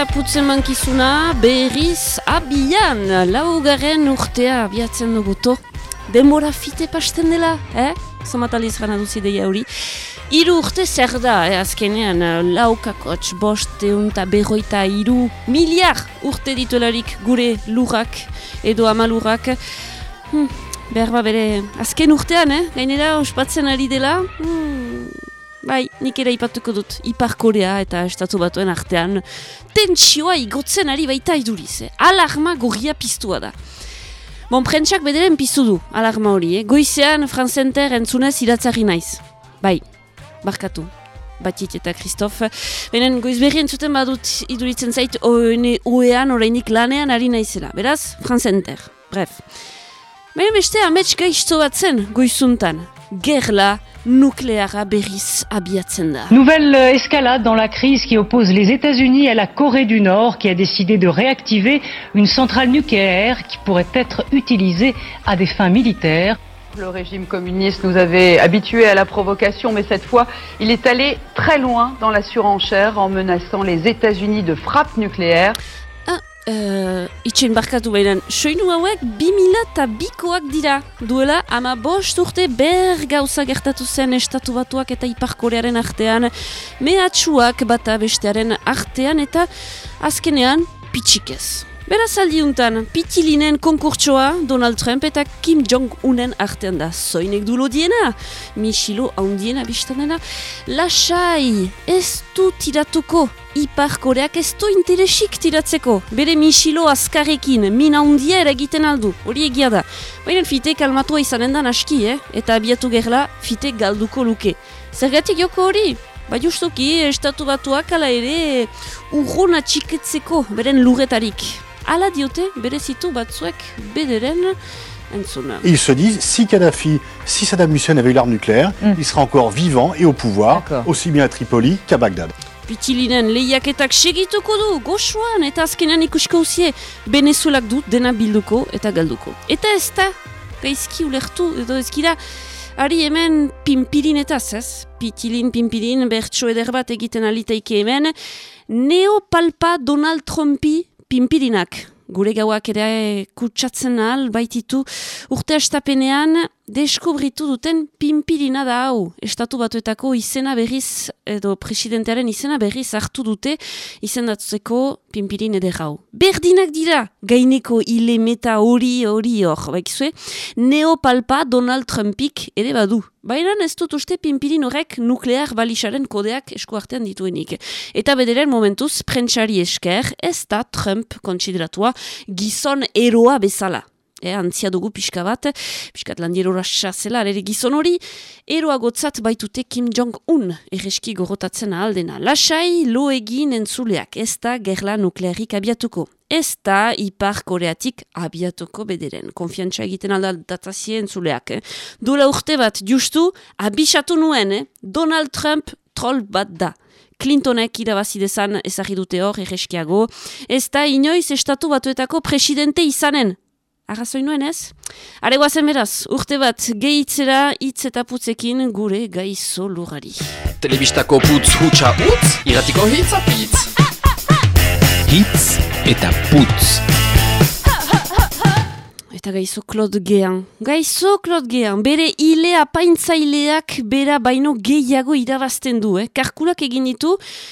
eta putzen mankizuna berriz abian laugarren urtea abiatzen duguto. Denbora fite pasten dela, eh? Zomataliz gana duzi deia hori. Iru urte zer da, eh, azkenean, laukakotx, bost, eun eta berroita iru miliar urte dituelarik gure lurrak edo amalurrak. Hmm, behar ba bere, azken urtean, eh? Gainera, ospatzen ari dela, hmm, bai, nik ere ipatuko dut, Ipar Korea eta Estatu Batuen artean, tentsioa igotzen ari baita iduriz, eh? alarma gorria piztua da. Bon, prentsak bederen piztu du, alarma hori, eh? goizean franzenter entzunez iratzari naiz. Bai, barkatu, batit eta Kristof. Benen goiz berri entzuten badut iduritzen zait oene oean orainik lanean ari naizela. Beraz, franzenter, bref. Baina beste amets gaizto bat zen goizuntan. Gerla nukleara berriz abiatzen da. Nouvelle euh, escalade dans la crise qui oppose les États-Unis à la Corée du Nord qui a décidé de réactiver une centrale nucléaire qui pourrait être utilisée à des fins militaires. Le régime communiste nous avait habitués à la provocation, mais cette fois, il est allé très loin dans la surenchère en menaçant les États-Unis de frappe nucléaire. Uh, itxen barkatu behinan, soinu hauek bi mila eta bikoak dira. Duela, ama bost urte ber gauza gertatu zen estatu batuak eta iparkorearen artean, mehatxuak bata bestearen artean eta azkenean pitsik ez. Beraz aldiuntan, pitilinen konkurtsoa Donald Trump eta Kim Jong-unen artean da. Zoinek du lodiena, Michilo haundiena biztanena. Lasai, ez du tiratuko, Ipar Koreak ez du interesik tiratzeko. Bere Michilo azkarrekin, min haundia eragiten aldu, hori egia da. Baina fite kalmatua izanen da naski, eh? eta abiatu gerla fite galduko luke. Zergatik joko hori? Ba justuki, estatu batuak ala ere urrona txiketzeko beren lurretarik. Ala diote, berezitu batzuek bederen entzuna. Et ils se disent, si Kadhafi, si Saddam Hussein avait eu l'arme nucléaire, Mm. il serait encore vivant et au pouvoir, aussi bien à Tripoli qu'à Bagdad. Pitilinen lehiaketak segituko du, goxuan, eta azkenan ikusko uzie, Venezuelak dut dena bilduko eta galduko. Eta ez da, gaizki ulertu, edo ezkira, ari hemen pimpirinetaz, ez? Pitilin, pimpirin, bertso eder bat egiten aliteike hemen, neopalpa Donald Trumpi pimpirinak. Gure gauak ere kutsatzen ahal baititu urte astapenean deskubritu duten pimpirina da hau. Estatu batuetako izena berriz, edo presidentearen izena berriz hartu dute izendatzeko pimpirin eder hau. Berdinak dira, gaineko ile meta hori hori hor, baikizue, neopalpa Donald Trumpik ere badu. Baina ez dut uste pimpirin horrek nuklear balixaren kodeak esku artean dituenik. Eta bederen momentuz, prentsari esker, ez da Trump kontsideratua gizon eroa bezala. E, antzia dugu pixka bat, pixkat landierora zela, ere gizon hori, eroa gotzat baitute Kim Jong-un, erreski gorotatzen aldena. Lasai, lo egin entzuleak, ez da gerla nuklearik abiatuko. Ez da ipar koreatik abiatuko bederen. Konfiantza egiten aldatazie entzuleak. Eh? Dula urte bat, justu, abisatu nuen, eh? Donald Trump troll bat da. Clintonek irabazi dezan ezagri dute hor, erreskiago. Ez da inoiz estatu batuetako presidente izanen. Arrazoi nuen ez? Are guazen beraz, urte bat gehitzera hitz eta putzekin gure gaizo lugari. Telebistako putz hutsa utz, iratiko hitz apitz. Hitz eta putz. Eta gaizo Claude Gehan. Gaizo Claude Gehan, bere hile apaintzaileak bera baino gehiago irabazten du, eh? Karkulak egin ditu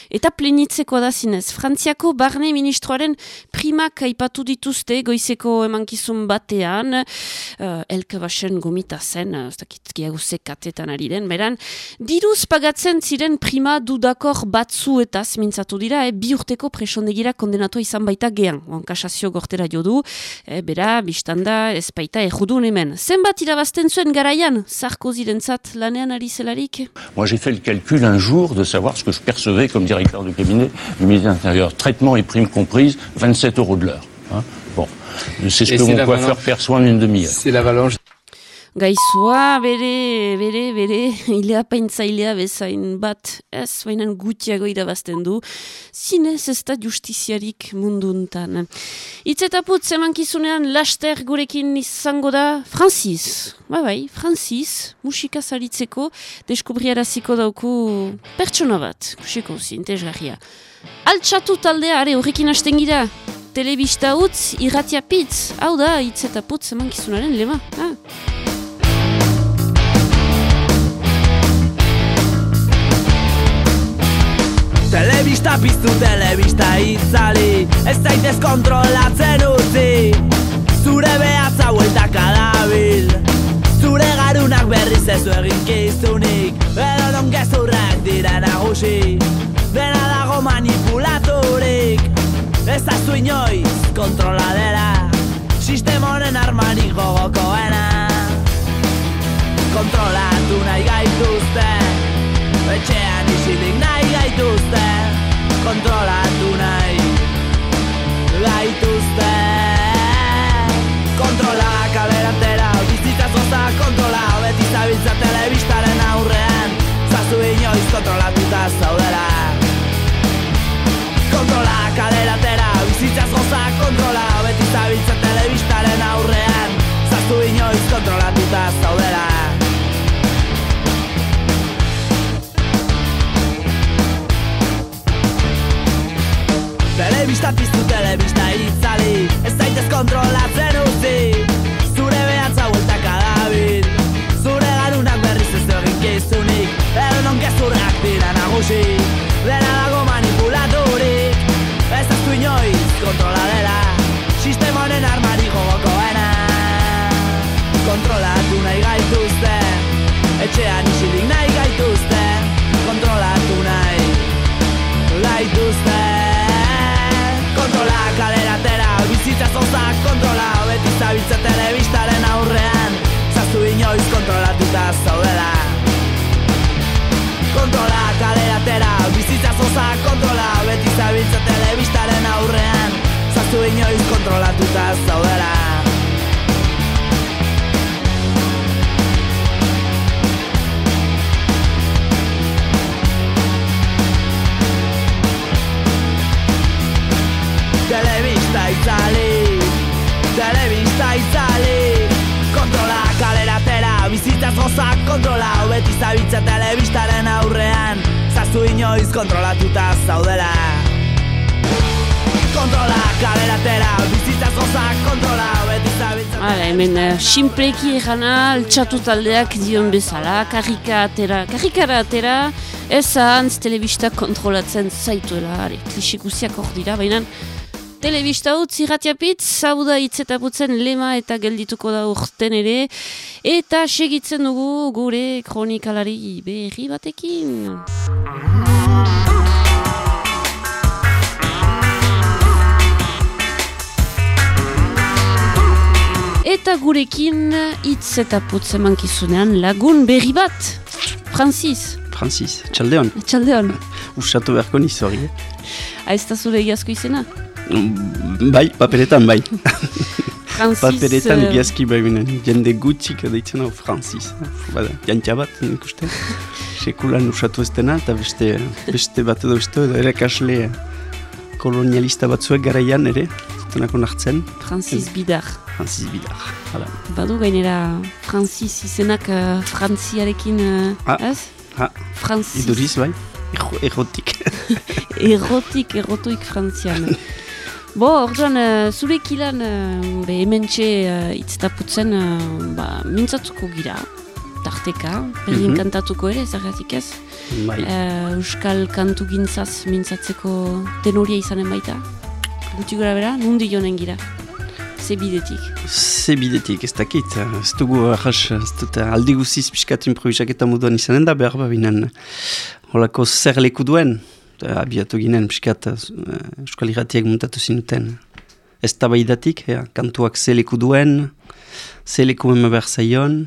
eta plenitzeko da zinez. Frantziako barne ministroaren primak aipatu dituzte goizeko emankizun batean, uh, elke basen gomita zen, uh, ez dakit gehiago zekatetan ari den, beran, diruz pagatzen ziren prima dudakor batzu eta mintzatu dira, eh? bi urteko presondegira kondenatua izan baita gehan. Oan kasazio gortera jo du, eh? bera, biztanda, ez baita ejudun hemen. Zenbat irabazten zuen garaian, Sarkozirentzat lanean ari zelarik? Moi, j'ai fait le calcul un jour de savoir ce que je percevais comme directeur de cabinet du ministère de l'Intérieur. Traitement et primes comprises, 27 euros de l'heure. hein. Bon, c'est ce Et que mon coiffeur perçoit en une demi-heure. C'est l'avalanche gaizua bere, bere, bere, ilea paintzailea bezain bat, ez, bainan gutiago irabazten du, zinez ez da justiziarik munduntan. Itz eta laster gurekin izango da Francis. Ba bai, Francis, musika zaritzeko, deskubriaraziko dauku pertsona bat, kusiko zintezgarria. Altxatu taldea, are, horrekin hasten gira, telebista utz, irratia pitz, hau da, itz eta lema. Ah. Telebista piztu, telebista itzali. Ez zaitez kontrolatzen utzi. Zure behatza hueltak adabil Zure garunak berriz ez egin kizunik Edo non gezurrak dira nagusi. Dena dago manipulaturik. Ez azu inoiz kontroladera Sistemonen armanik gogokoena. Kontrolatu nahi gaituzte Etxean isilik nahi gaituzte Kontrolatu nahi gaituzte. Kontrola kaberatera Bizitza zoza kontrola Beti zabiltza telebistaren aurrean. Zazu inoiz kontrolatuta zaudela. Kontrola kaleratera Bizitza zoza kontrola Beti zabiltza telebistaren aurrean. Zazu inoiz kontrolatuta zaudela Telebista piztu, telebista itzali. Ez zaitez kontrolatzen utzi zoza kontrola Beti zabiltza telebistaren aurrean. Zazu inoiz kontrolatuta zaudela. Telebista itzali Telebista itzali. Kontrola kaleratera Bizitza zozak kontrola Beti zabiltza telebistaren aurrean Zazu inoiz kontrolatuta zaudela. Kontrola kaleratera Bizitza zozak kontrola Beti zabiltza. Hala, hemen uh, simpleki egana altxatu taldeak dion bezala, karrika atera, karrikara atera, ez ahantz telebista kontrolatzen zaituela, are, klisikusiak hor dira, baina telebista hau zirratiapitz, hau da hitzetaputzen lema eta geldituko da urten ere, eta segitzen dugu gure kronikalari berri batekin. Eta gurekin hitz eta putz emankizunean lagun berri bat, Francis, Francis, txaldeon, txaldeon, usatu beharko niz hori. eh? aizta zure egiazko izena? Bai, paperetan bai. Francis, Paperetan eh, egiazki bai binen, jende gutxik deitzen hau Francis. Bada, jantia bat, nik uste. Sekulan usatu ez dena, eta beste, beste bat edo beste edo erakasle kolonialista batzuek garaian ere, zutenako nartzen, Francis Bidar. Francis Bidar. Hala. Badu gainera Francis izenak uh, frantziarekin, uh, Ah. ez? Ha, Francis. iduriz bai, Ero- erotik. Erotik, erotoik frantzian. Bo, orduan, uh, zure kilan, uh, be, hemen txe uh, itztaputzen, uh, ba, mintzatuko gira, tarteka, berdin Mhm. kantatuko ere, zergatik ez. bai. Uh, Euskal kantu gintzaz mintzatzeko tenoria izanen baita. Guti gora bera, nundi jonen gira. Ze bidetik. Ze bidetik, ez dakit, ez dugu ahas, ez dut aldi guziz pixkat improvisaketa moduan izanen da, behar babinen holako zer leku duen, eta abiatu ginen pixkat eh, euskal irratiak muntatu zinuten. Ez tabaidatik, ea, kantuak ze leku duen, ze leku ema behar zaion,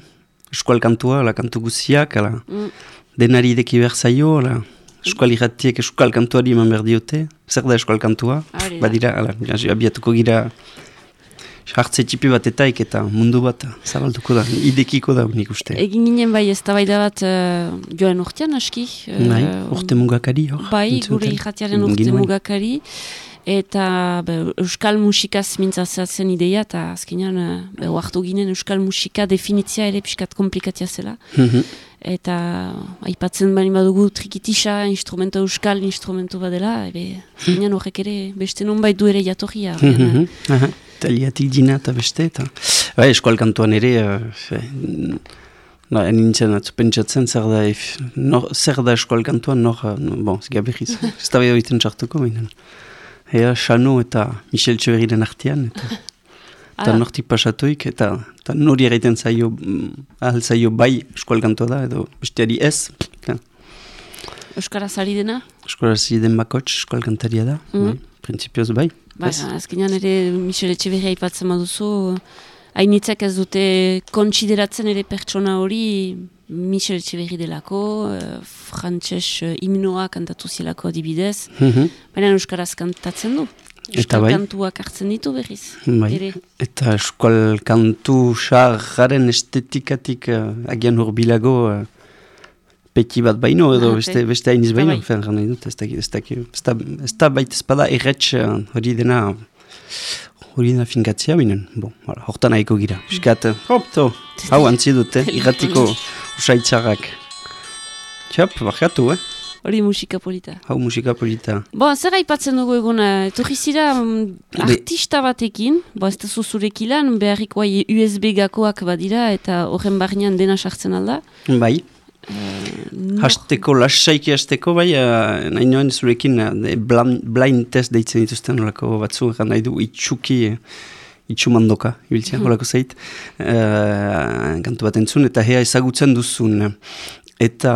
euskal kantua, ala kantu guziak, ala, Mm. denari ideki behar zaio, ala, euskal irratiek euskal kantuari eman behar diote, zer da euskal kantua, badira, ala, abiatuko gira Hartze tipi bat etaik eta mundu bat zabalduko da, idekiko da nik uste. Egin ginen bai ez bat uh, joan urtean aski. Uh, Bai, urte mugakari hor. Bai, gure irratiaren urte Ginuen. mugakari. Eta be, euskal musikaz mintzatzen ideia, eta azkenean uh, be, oartu ginen euskal musika definitzia ere pixkat komplikatia zela. Mhm. Eta aipatzen bani badugu trikitisa, instrumento euskal instrumento badela, ebe, azkenean horrek ere beste non du ere jatorria. Mhm, aha. Taliatik dina eta beste, eta... Bai, eskual kantuan ere, uh, no, nintzen atzu pentsatzen, zer da, if, nor, zer da eskual kantuan, nor, no, bon, zega berriz, ez da bai horiten txartuko, baina. Ea, Xano eta Michel Txeveriren artean, eta, eta Ah. nortik pasatuik, eta, eta nori egiten zaio, mm, ahal zaio bai eskual kantua da, edo besteari ez, ka, Euskaraz ari dena, eskual den bakots eskual kantaria da, Mhm. bai, printzipioz bai. Ba, azkenean ere Michel Etxeberria aipatzen baduzu, hainitzek ez dute kontsideratzen ere pertsona hori Michel Etxeberri delako, uh, frantses uh, himnoa kantatu zielako adibidez, Mhm. baina Euskaraz kantatzen du. Eta Euskal bai. kantuak hartzen ditu berriz. Bai. Ere. Eta eskual kantu xarraren estetikatik uh, agian hurbilago uh, peti bat baino edo Ah, beste, beste hainiz Eta baino, bai. fen nahi dut, ez dakit, ez dakit, ez da, ez da baita espada erretx uh, hori dena hori dena finkatzea binen, bon, hala, hortan nahiko gira. Piskat, uh, hop, to, hau antzi dute, irratiko usaitzarrak. Txap, barkatu, eh? Hori musika polita. Hau musika polita. Bo, zer aipatzen dugu eguna, etorri zira mm, artista batekin, bo ez da zuzurek ilan, beharriko ai USB gakoak badira eta horren barnean dena sartzen alda. Bai, Nor- Hasteko, lasaiki hasteko, bai, uh, nahi noen zurekin uh, blind, blind test deitzen dituzten olako batzu, egan nahi du itxuki, uh, itxumandoka, ibiltzea, Mhm. olako zait, uh, kantu bat entzun, eta hea ezagutzen duzun. Eta,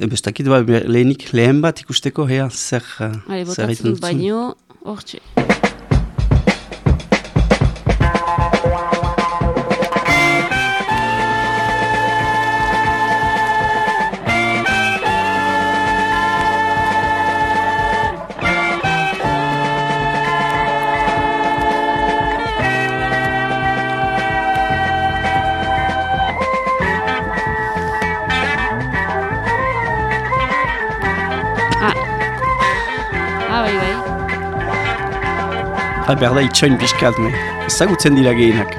e, bestakit, ba, lehenik, lehen bat ikusteko, hea, zer, Hale, zer egiten duzun. baino, hortxe. Behar da itxoin pixkat, me. Ezagutzen dira gehienak.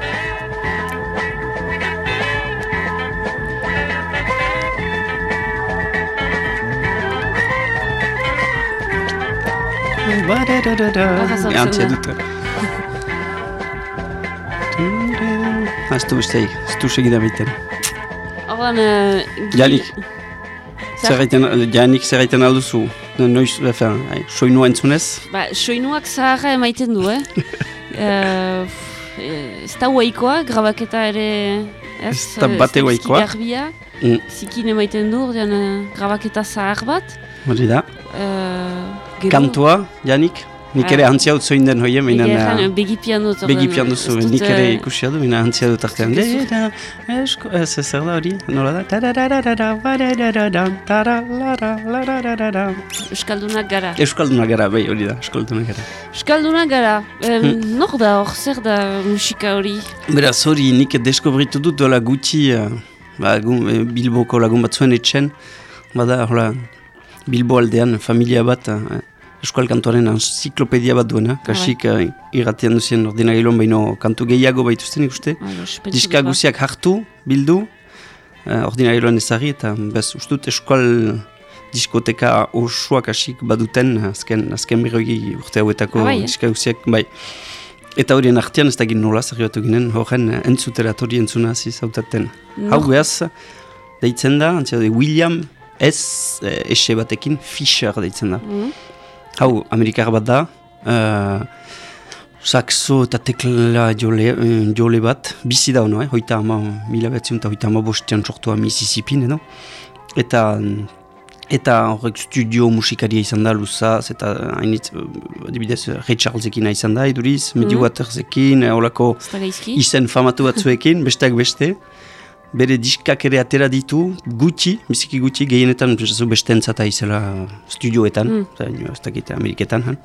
azaltzen Ja, antzia da. dute. Ha, ez du beste, ez du segida baiten. Ordan, uh, Janik. Zer egiten, janik zer egiten alduzu. Noiz, efen, ai, soinua entzunez. Ba, soinuak zaharra emaiten du, eh? uh, ez da huaikoa, grabaketa ere... Ez, Ez da eh, bate ez huaikoa. garbia, Mm. zikin emaiten du, ordean uh, grabaketa zahar bat. Hori da. Uh, Kantua, janik. Nik ere Ah. antzia dut zoin den hoien, baina... begipian dut. Begipian duzu, dut, nik ere eh, ikusia du, baina antzia dut artean. Ez zer da hori, nola da? Euskaldunak gara. Euskaldunak gara, bai, hori da, euskaldunak gara. Euskaldunak gara. Hmm. Nor da hor, zer da musika hori? Beraz, hori nik deskobritu dut dola gutxi ba, eh, Bilboko lagun batzuen etxen, bada, hola, Bilbo aldean familia bat, uh, euskal kantuaren enziklopedia bat duena, kasik uh, irratian duzien ordenagilon baino kantu gehiago baituzten ikuste. Alo, espetsu Diska guziak hartu, bildu, uh, ordinarioan ezagri, eta bez, ustut euskal diskoteka osoak hasik baduten, azken, azken berrogi urte hauetako Ah, bai, eh? diska guziak, bai. Eta horien artean ez da ginen nola, zerriatu ginen, horren eh, entzuterat hori entzuna zizautaten. Nor- Hau behaz, deitzen da, William S. eh, ese batekin, Fisher deitzen da. Mhm. Hau, amerikar bat da, uh, saxo eta tekla jole, eh, jole bat, bizi da ono, eh? hoita ama, mila behatzen eta hoita ama bostean sortua Mississippin, edo. Eta, eta horrek studio musikaria izan da, luzaz, eta hainitz, adibidez, Ray Charlesekin izan da, eduriz, Muddy Mhm. Watersekin, eh, holako izen famatu batzuekin, besteak beste. Bere diskak ere atera ditu, gutxi, biziki gutxi, gehienetan beste entzata izela studioetan, Mm. ez dakit Ameriketan, han.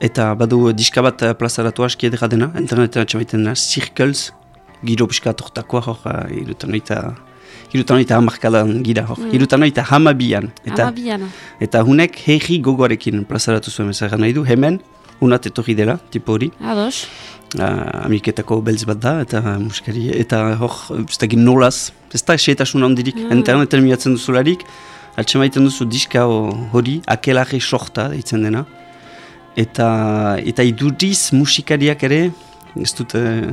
Eta badu diska bat eh, plazaratu aski edera dena, internetan atxamaiten dena, Circles, giro pixka tortakoa hor, eh, irutan oita, irutan oita hamarkadan gira hor, Mm. irutan oita hamabian. Eta, Amabiana. eta hunek herri gogoarekin plazaratu zuen ezagan nahi du, hemen, unat etorri dela, tipo hori, Ados. uh, Ameriketako beltz bat da, eta musikari, eta hor, ez dakit nolaz, ez da esetasun handirik, Mm. interneten miratzen duzularik, altxe maiten duzu diska ho- hori, akelarri sorta deitzen dena, eta, eta iduriz musikariak ere, ez dut, eh,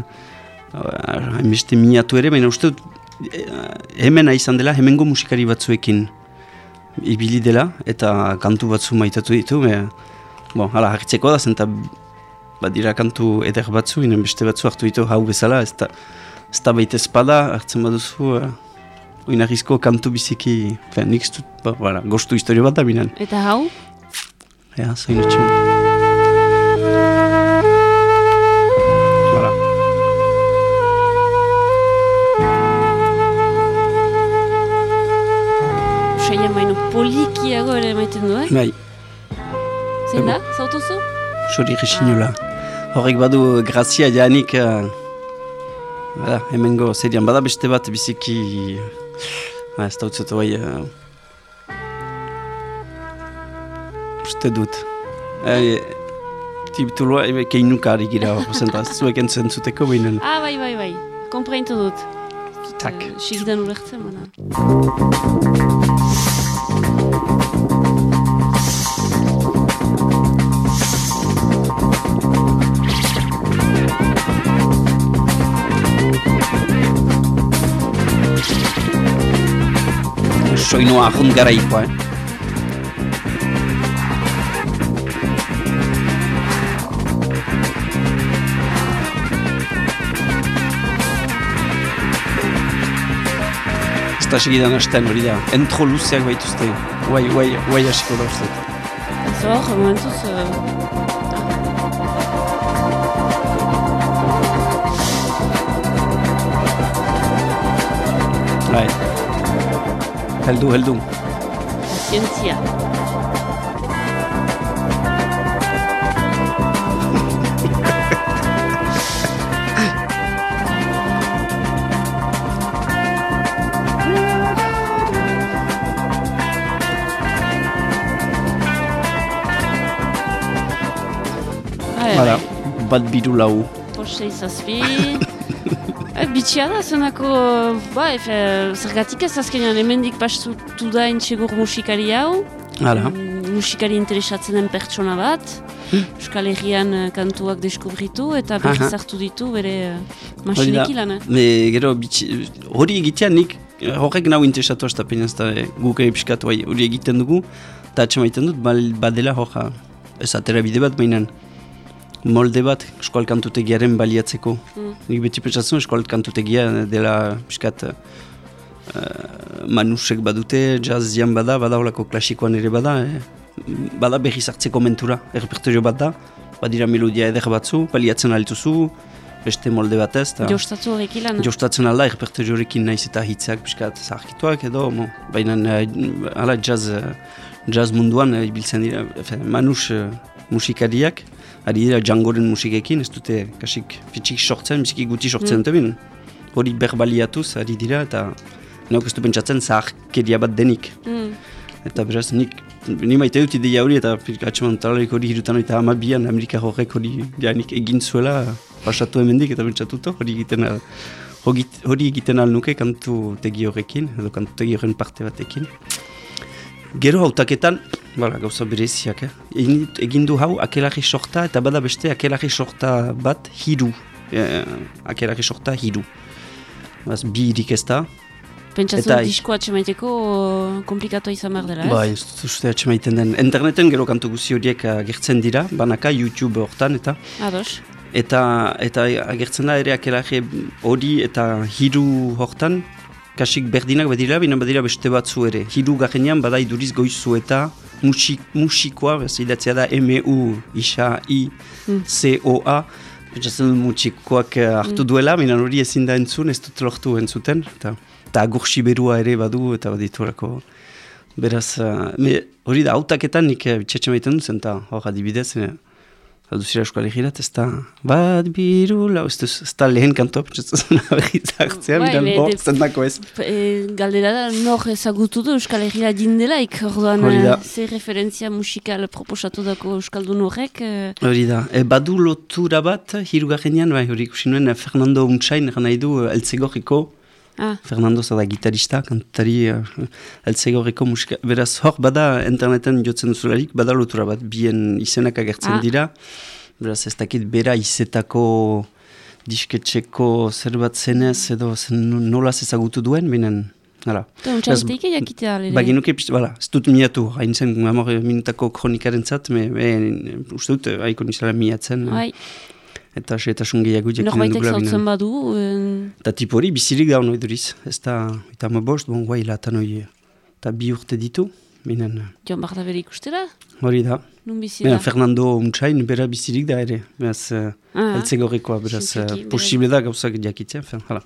hainbeste minatu ere, baina uste dut, eh, hemena izan dela, hemengo musikari batzuekin ibili dela, eta kantu batzu maitatu ditu, me, bon, hala, hartzeko da, zenta badira kantu eder batzu, inen beste batzu hartu ditu hau bezala, ez da, ez da baita espada, hartzen baduzu, uh, oinarrizko kantu biziki, fe, nik dut, ba, bara, gostu historio bat da binen. Eta hau? Ja, zain etxun. Voilà. Usaian baino polikiago ere maiten du, eh? Bai, Zein da? Zautuzu? sori resinula. Horrek badu grazia janik, uh, bada, hemengo serian, bada beste bat biziki, ba, ez da utzutu bai, uh, uste dut. Eh, titulua, ebe, keinuka ari gira, zenta, zuek entzen zuteko behinen. Ah, bai, bai, bai. Kompreintu dut. Tak. Eh, Sigidan ulertzen, bana. Soinua ahont garaikoa, eh? Ez da segidan hasten hori da, entro luzeak baituzte, guai, guai, guai hasiko da uste. Ez hor, momentuz... Uh, Bai. Heldu, heldu. zientzia. Bai, Hala, bai. bat biru lau. Postei zazpi... Eh, Bitxia da, zenako, ba, efe, zergatik ez azkenean hemendik pastutu da intxegur musikari hau, Hala, Mm, musikari interesatzen den pertsona bat, Euskal Herrian eh, kantuak deskubritu eta berriz hartu ditu bere uh, Hori da. masinekin lan. eh? Me, gero, hori egitea nik, eh, horrek nau interesatu hasta penaz, eta eh, guk ere pixkatu bai, hori egiten dugu, eta atxe maiten dut, badela horra, ez atera bide bat, mainan, molde bat eskual kantutegiaren baliatzeko. Mm. Nik beti pentsatzen eskual kantutegia dela pixkat uh, manusek badute, jazzian bada, bada holako klasikoan ere bada, eh? bada berriz hartzeko mentura, errepertorio bat da, badira melodia eder batzu, baliatzen altuzu, beste molde batez, eta Jostatu horrekin lan. jostatzen alda errepertorio horrekin naiz eta hitzak pixkat zaharkituak edo, mo, baina eh, hala jazz, eh, jazz munduan eh, ibiltzen dira, manus eh, musikariak, ari dira jangoren musikekin, ez dute kasik fitxik sortzen, biziki guti sortzen Mm. dute. Hori berbaliatuz ari dira eta neok ez du pentsatzen zaharkeria bat denik. Mm. Eta beraz, nik, ni maite dut ideia hori eta atxeman talarik hori hirutan eta amabian Amerika horrek hori janik egin zuela pasatu hemendik eta pentsatuto hori egiten hori, egiten al nuke kantu tegi horrekin edo kantu tegi horren parte batekin. Gero hautaketan, bala, gauza bereziak, eh? egin, egin du hau akelarri sorta eta bada beste akelarri sorta bat hiru. Eh, akelarri sorta hiru. Baz, bi irik ez da, Pentsatzen Eta- dut disko atxemaiteko komplikatua izan behar dela, Ba, ez? ez dut uste atxemaiten den. Interneten gero kantu guzi horiek agertzen dira, banaka YouTube hortan eta Ados. eta eta agertzen da ere akelarri hori eta hiru hortan kasik berdinak badira, bina badira beste batzu ere. Hiru garenean bada iduriz goizu eta musik, musikoa, bez idatzea da M-U, isa, I, Mm. C-O-A, Pentsatzen dut musikoak eh, hartu duela, minan hori ezin da entzun, ez dut lortu entzuten, eta eta agursi berua ere badu, eta baditurako. Beraz, uh, me, hori da, hautaketan nik uh, bitxetxe maiten duzen, eta hor adibidez, Aduzira euskal egirat, ez da, bat biru, lau, ez, duz, ez da lehen kantoa, pentsatzen hartzea, Bai, bidan, bo, de- zendako ez. E, galdera da, nor ezagutu du Euskal Herria dindelaik, orduan eh, ze referentzia musikal proposatu dako Euskaldun horrek. eh, Hori da, e, badu lotura bat, hirugarrenean, bai, hori ikusi nuen, Fernando Untsain, eran nahi du, Eltzegorriko, Ah, Fernando zada gitarista, kantari, uh, Eltzegorriko musika, beraz, hor, bada, interneten jotzen duzularik, bada lotura bat, bien izenak agertzen Ah. dira, beraz, ez dakit bera izetako disketxeko zerbait zenez, edo zen, nolaz ezagutu duen, binen, hala. eta untxaiteike jakitea alere. Ba, genuke, bala, ez dut miatu, hain zen, amor minutako kronikaren zat, me, me, uste dut, eh, haiko nizela miatzen, eh, Bai, eta setasun gehiago jakinen norbaitek dugula zautzen binen. badu, en, Eta tipo hori, bizirik da hori duriz, ez da, eta ma bost, bon, guai, latan hori, eta bi urte ditu, binen, joan behar da bere ikustera, hori da. nun bizi Bena, da. Fernando Untsain, bera bizirik da ere, beraz, Ah, eltzegorrekoa, beraz, Sinfiki, uh, bera- posible da gauzak jakitzen, fen, hala.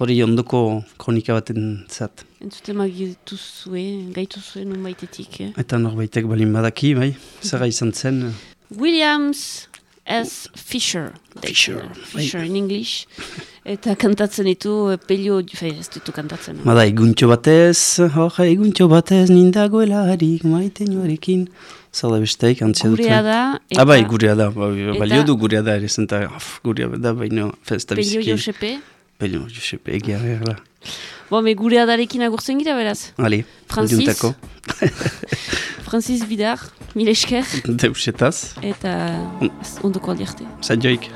Hori ondoko kronika baten zat. entzute magitu zuen, gaitu zuen nun baitetik. Eh? Eta norbaitek balin badaki, bai, zara izan zen, eh, Williams S. Fisher. Fisher, bai. Fisher in English. Eta kantatzen ditu, eh, pelio, fei, ez ditu kantatzen. Bada, eguntxo batez, hor, eguntxo batez nindagoelarik maite norekin. Zala besteik, antzia dut. Gurea da, eta Ah, bai, gurea da, ba, eta- balio du gurea da, ere zenta, gurea da, baina, festa pelio biziki. Josepe. Pelio Josepe, egia, erla. Bo, me gurea darekin agurtzen gira beraz. Ale, Francis. Francis Bidar, mil esker, deusetaz, eta ondoko aldiarte. zainoik.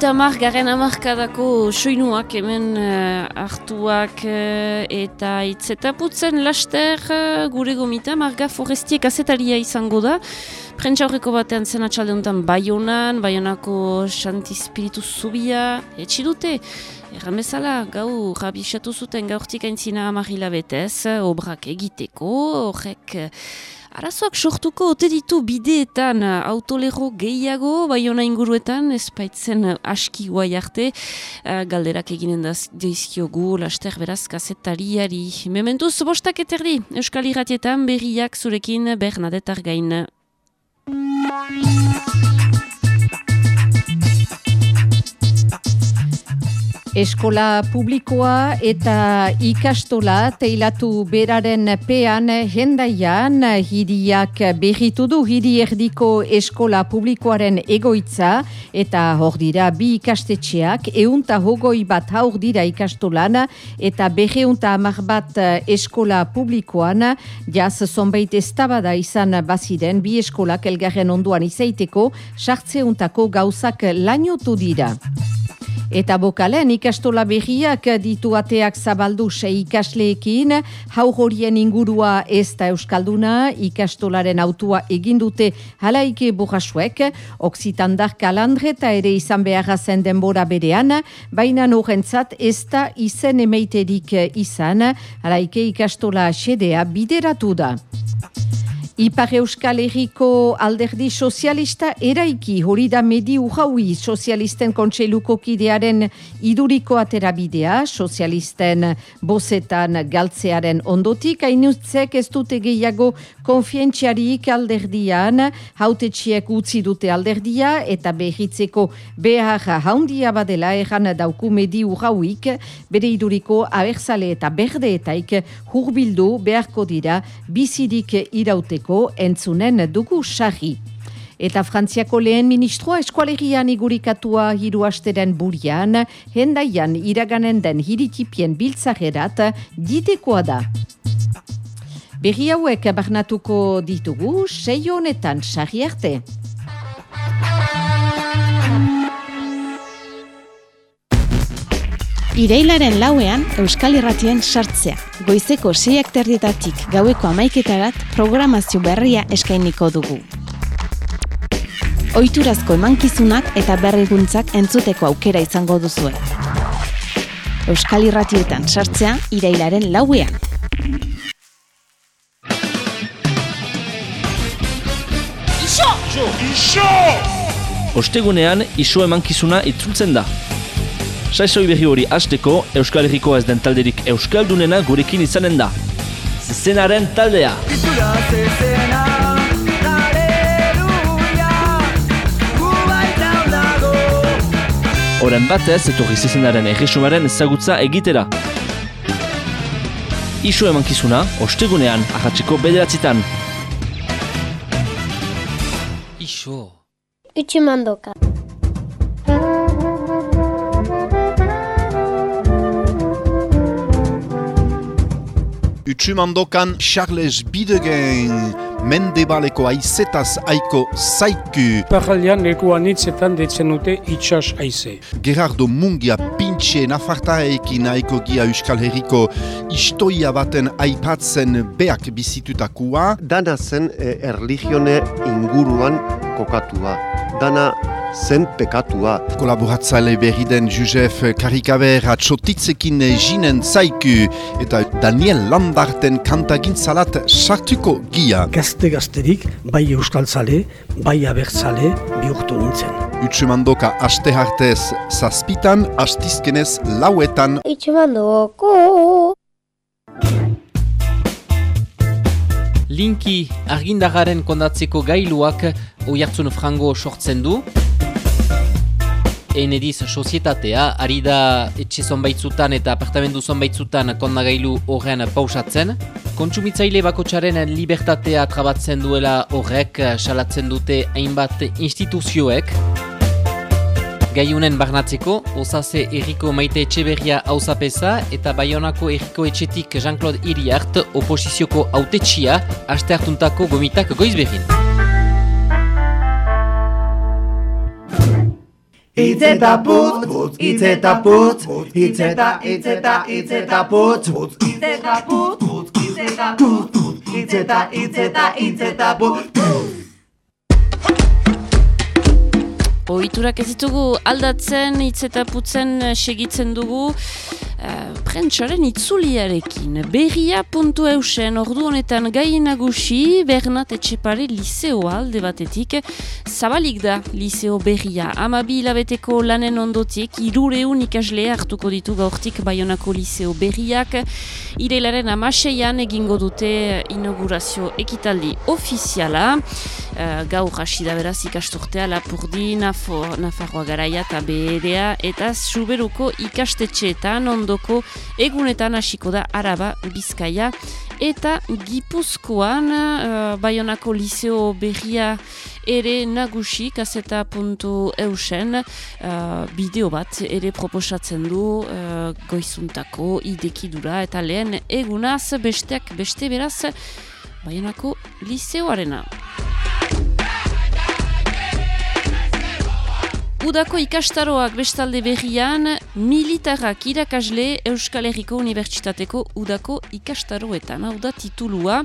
Irurogeita mar, garen amarkadako soinuak hemen eh, hartuak eh, eta itzetaputzen laster eh, gure gomita marga forestiek azetaria izango da. Prentsa horreko batean zen atxalde honetan Baionan, Baionako Santi Spiritu Zubia, etxi dute. Erran bezala, gau rabixatu zuten gaurtik aintzina amarrila betez, obrak egiteko, horrek eh, Arazoak sortuko ote ditu bideetan eh, autolero gehiago, baiona inguruetan, ez baitzen eh, aski guai arte, eh, galderak eginen da deizkiogu, laster beraz kazetariari. Mementuz, bostak eterdi, Euskal Iratietan berriak zurekin Bernadetar gain. Eskola publikoa eta ikastola teilatu beraren pean hendaian hiriak berritu du hiri erdiko eskola publikoaren egoitza eta hor dira bi ikastetxeak eunta hogoi bat haur dira ikastolan eta berreunta amar bat eskola publikoan jaz zonbait eztabada izan baziren bi eskolak elgarren onduan izaiteko sartzeuntako gauzak lainotu dira. Eta bokalen ikastola berriak ditu ateak zabaldu sei ikasleekin, haur horien ingurua ez da Euskalduna, ikastolaren autua egindute halaike burrasuek, Oksitandar kalandreta ere izan beharra zen denbora berean, baina norentzat ez da izen emeiterik izan, halaike ikastola xedea bideratu da. Ipar Euskal Herriko alderdi sozialista eraiki hori da medi ujaui sozialisten kontseiluko kidearen iduriko aterabidea, sozialisten bozetan galtzearen ondotik, hainutzek ez dute gehiago konfientziarik alderdian, hautetxiek utzi dute alderdia eta behitzeko behar haundia badela egan dauku medi ujauik, bere iduriko abertzale eta berdeetaik hurbildu beharko dira bizirik irauteko entzunen dugu sarri. Eta Frantziako lehen ministroa eskualerian igurikatua hiru asteren burian, hendaian iraganen den hiritipien biltzagerat ditekoa da. Berri hauek barnatuko ditugu, sei honetan sarri arte. Ireilaren lauean Euskal Irratien sartzea. Goizeko seiak terdietatik gaueko amaiketarat programazio berria eskainiko dugu. Oiturazko emankizunak eta berriguntzak entzuteko aukera izango duzue. Euskal Irratietan sartzea Ireilaren lauean. Iso! Iso! Ostegunean iso emankizuna itzultzen da. Saizoi berri hori hasteko Euskal Herriko ez den talderik Euskaldunena gurekin izanen da. Zezenaren taldea. Horen batez, etorri zezenaren erresumaren ezagutza egitera. Iso emankizuna, ostegunean, ahatzeko bederatzitan. Iso. Utsumandoka. Utsumandokan Charles Bidegen Mendebaleko aizetaz aiko zaiku Parralian leku anitzetan detzen dute itxas aize. Gerardo Mungia pintxe nafartaekin aiko gia Euskal Herriko istoia baten aipatzen beak bizitutakua. Dana zen e, erligione inguruan kokatua. Dana zen pekatua. Kolaboratzaile berri den Josef Karikaber atxotitzekin jinen zaiku eta Daniel Lambarten kantagintzalat sartuko gia. Gazte-gazterik, bai euskaltzale, bai abertzale bihurtu nintzen. Utsumandoka aste hartez zazpitan, astizkenez lauetan. Utsumandoko. Linki argindagaren kondatzeko gailuak oiartzun frango sortzen du. Enediz sozietatea, ari da etxe zonbaitzutan eta apartamendu zonbaitzutan kondagailu horren pausatzen. Kontsumitzaile bakotxaren libertatea trabatzen duela horrek salatzen dute hainbat instituzioek. Gaiunen barnatzeko, osaze erriko maite etxeberria hauzapeza eta Bayonako erriko etxetik Jean-Claude Iriart oposizioko autetxia aste hartuntako gomitak goizberin. Itz eta putz, putz, itz eta putz, itz eta, itz eta, itz eta putz, putz, itz eta putz, putz, itz eta putz, putz, itz eta, itz eta, itz eta putz, Oiturak ez ditugu aldatzen, hitz eta putzen eh, segitzen dugu uh, prentsaren itzuliarekin. Berria puntu eusen, ordu honetan gai nagusi, Bernat Etxepare liseoa alde batetik, zabalik da liseo berria. Amabi hilabeteko lanen ondotik, irureun ikasle hartuko ditu gaurtik Bayonako liseo berriak, irelaren amaseian egingo dute inaugurazio ekitaldi ofiziala, uh, gaur hasi da beraz ikasturtea Lapurdi, Nafarroa Garaia eta Beherea eta Suberuko ikastetxeetan ondoko egunetan hasiko da Araba, Bizkaia eta Gipuzkoan uh, Bayonako Liseo berria ere nagusi kaseta puntu eusen uh, bideo bat ere proposatzen du uh, goizuntako idekidura eta lehen egunaz besteak beste beraz Bayonako Liseoarena. Udako ikastaroak bestalde berrian, militarrak irakasle Euskal Herriko Unibertsitateko Udako ikastaroetan. Hau da titulua.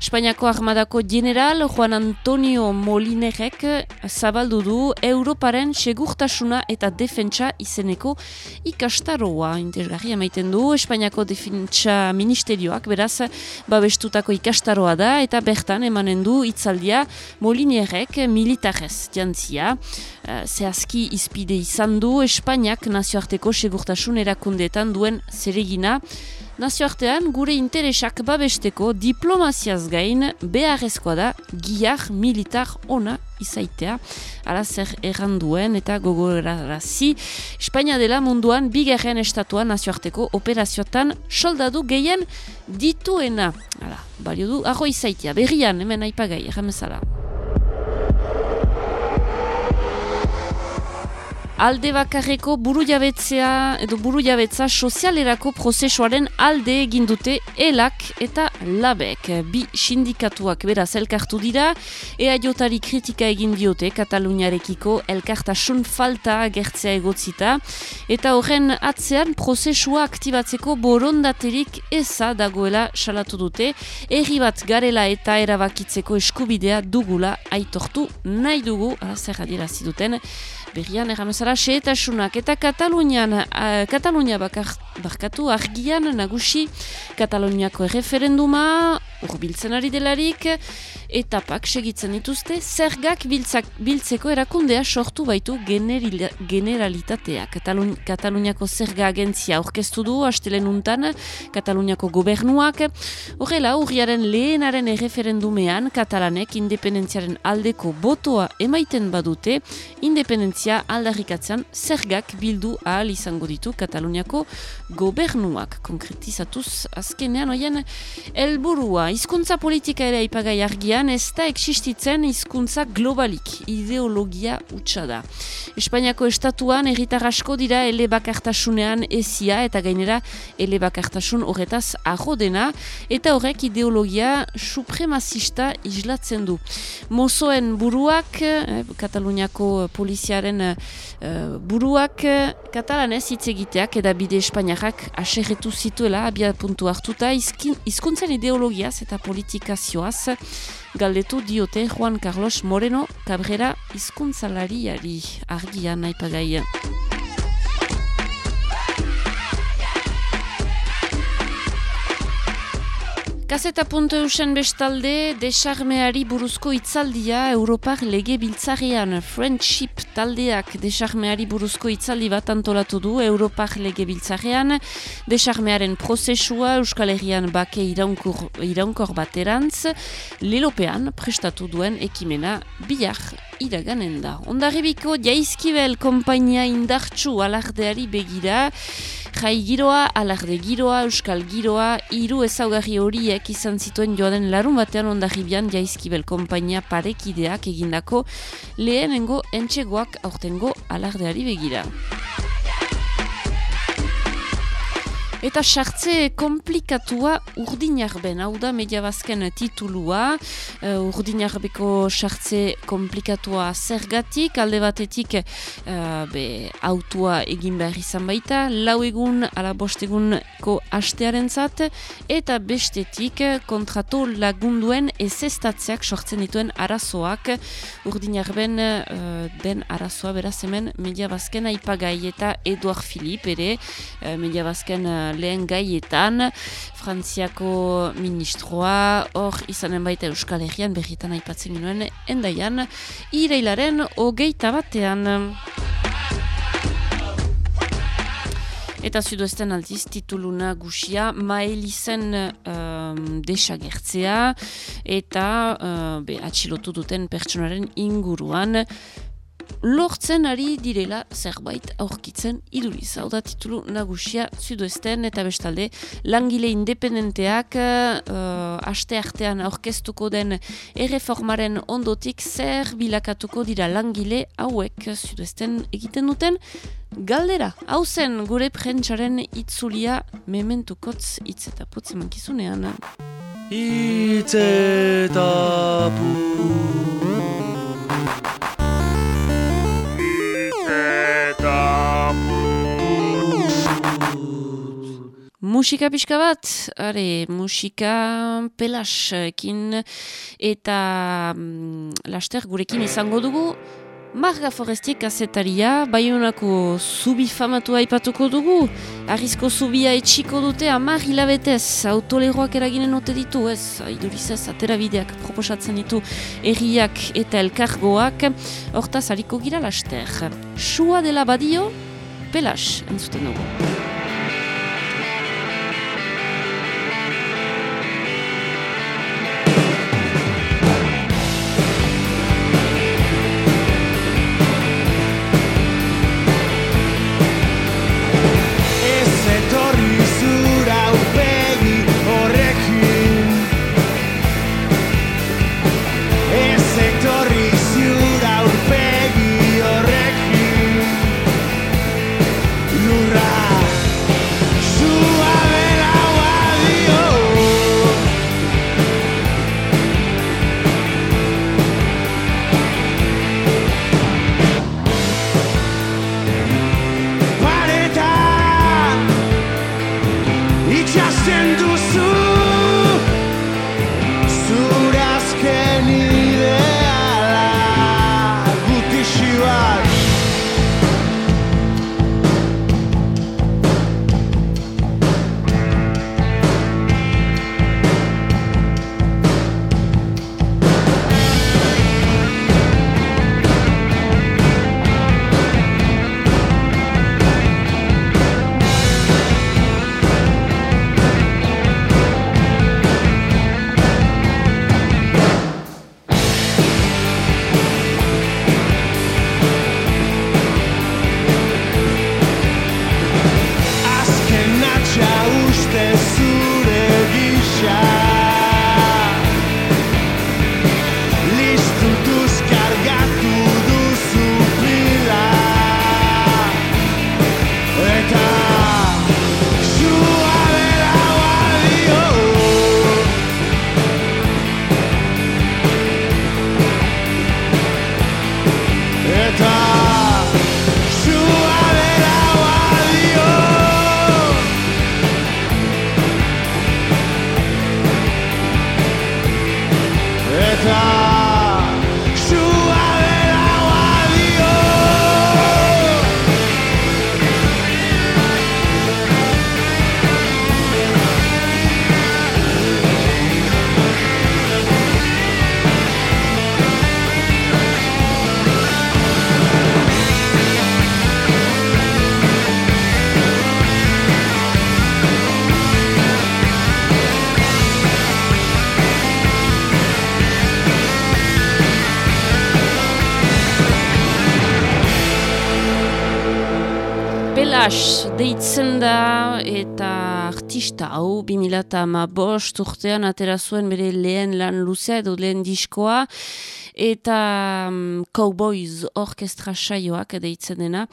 Espainiako armadako general Juan Antonio Molinerek zabaldu du Europaren segurtasuna eta defentsa izeneko ikastaroa. Interesgarria maiten du, Espainiako defentsa ministerioak beraz babestutako ikastaroa da eta bertan emanen du itzaldia Molinerek militarrez jantzia. Uh, zehazki izpide izan du Espainiak nazioarteko segurtasun erakundeetan duen zeregina. Nazioartean gure interesak babesteko diplomaziaz gain beharrezkoa da giar militar ona izaitea. Ala zer erranduen eta gogorarazi. Espainia dela munduan bigarren estatua nazioarteko operazioetan soldadu gehien dituena. Hala, balio du, arro izaitea, berrian, hemen aipagai, erramezala. Alde bakarreko buru jabetzea edo buru jabetza sozialerako prozesuaren alde egin dute elak eta labek. Bi sindikatuak beraz elkartu dira, ea jotari kritika egin diote Kataluniarekiko elkartasun falta gertzea egotzita, eta horren atzean prozesua aktibatzeko borondaterik eza dagoela salatu dute, erri bat garela eta erabakitzeko eskubidea dugula aitortu nahi dugu, zer adirazi duten, berrian erramezara seetasunak eta Katalunian, uh, Katalunia bakar, barkatu argian nagusi Kataluniako erreferenduma urbiltzen ari delarik etapak segitzen dituzte zergak biltzak, biltzeko erakundea sortu baitu generila, generalitatea Katalun, Kataluniako zerga agentzia orkestu du astelen untan Kataluniako gobernuak. Horrela urriaren lehenaren erreferendumean Katalanek independentziaren aldeko botoa emaiten badute independentzia aldarrikatzen zergak bildu ahal izango ditu Kataluniako gobernuak. Konkretizatuz azkenean oien helburua hizkuntza politika ere ipagai argian ez da existitzen hizkuntza globalik ideologia utxa da. Espainiako estatuan erritar asko dira ele bakartasunean ezia eta gainera ele bakartasun horretaz ahodena eta horrek ideologia supremazista islatzen du. Mozoen buruak eh, Kataluniako poliziaren eh, buruak katalanez hitz egiteak eta bide espainiarrak aserretu zituela abia puntu hartuta hizkuntzen ideologiaz eta politikazioaz galdetu diote Juan Carlos Moreno Cabrera hizkuntzalariari. Argian nahi Kaseta punto eusen bestalde, desarmeari buruzko itzaldia Europar lege biltzarean Friendship taldeak desarmeari buruzko itzaldi bat antolatu du Europar lege biltzarean, desarmearen prozesua Euskal Herrian bake iraunkor, iraunkor baterantz, lelopean prestatu duen ekimena bihar iraganen da. Ondarribiko jaizkibel kompainia indartxu alardeari begira, jai giroa, alarde giroa, euskal giroa, hiru ezaugarri horiek izan zituen joaden larun batean ondarribian jaizkibel kompainia parekideak egindako lehenengo entxegoak aurtengo alardeari begira. Eta sartze komplikatua urdinarben, hau da mediabazken titulua, uh, urdinarbeko sartze komplikatua zergatik, alde batetik uh, be, autua egin behar izan baita, lau egun ala bostegunko hastearen zat, eta bestetik kontrato lagunduen ezestatzeak sortzen dituen arazoak, urdinarben uh, den arazoa beraz hemen mediabazken aipagai. Eta Eduard Filip ere, uh, mediabazken lehen gaietan, Frantziako ministroa, hor izanen baita Euskal Herrian berritan aipatzen ginoen, endaian, ireilaren hogeita batean. Eta zuduesten aldiz, tituluna gusia, maelizen um, desagertzea, eta uh, be, atxilotu duten pertsonaren inguruan, lortzen ari direla zerbait aurkitzen iduriz. Hau da titulu nagusia zuduesten eta bestalde langile independenteak uh, aste artean aurkeztuko den erreformaren ondotik zer bilakatuko dira langile hauek zuduesten egiten duten galdera. Hau zen gure prentsaren itzulia mementukotz hitz eta putz emankizunean. Hitz eta putz musika pixka bat, are, musika pelaskin eta mm, laster gurekin izango dugu, Marga Forestiek azetaria, Bayonako zubi famatua aipatuko dugu. Arrizko zubia etxiko dute amar hilabetez, autoleroak eraginen ote ditu, ez, iduriz ez, atera bideak proposatzen ditu erriak eta elkargoak, hortaz hariko gira laster. Sua dela badio, pelas, entzuten dugu. Artista hau 2008 urtean atera zuen bere lehen lan luzea edo lehen diskoa eta um, Cowboys orkestra saioak deitzen dena.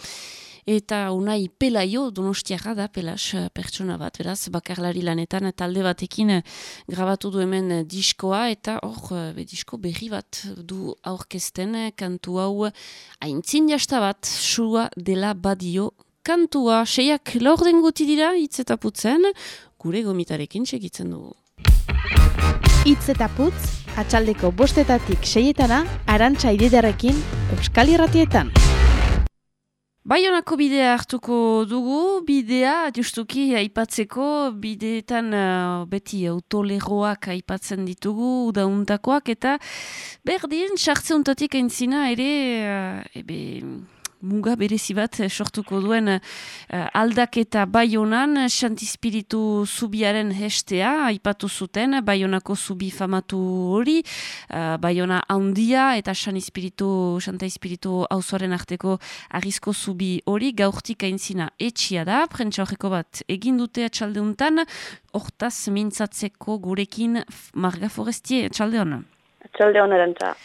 Eta unai pelaio donostiarra da pelas eh, pertsona bat, beraz, bakarlari lanetan talde batekin eh, grabatu du hemen eh, diskoa eta hor eh, be, disko berri bat du aurkezten eh, kantu hau aintzin jasta bat, sua dela badio kantua, seiak laurden guti dira hitz eta putzen, gure gomitarekin segitzen dugu. Itz eta putz, atxaldeko bostetatik seietana, arantxa ididarekin, Euskal Irratietan. Baionako bidea hartuko dugu, bidea justuki aipatzeko, bideetan uh, beti autoleroak aipatzen ditugu, udauntakoak, eta berdin, sartze untatik aintzina ere, uh, ebe, muga berezi bat eh, sortuko duen uh, aldaketa baionan, Santispiritu zubiaren hestea, aipatu zuten, baionako zubi famatu hori, uh, baiona handia eta San Espiritu, Santa Espiritu auzoaren arteko arrizko zubi hori, gaurtik aintzina etxia da, prentsa bat egin dute atxaldeuntan, hortaz mintzatzeko gurekin Marga Forestie, atxalde hona. Atxalde hona.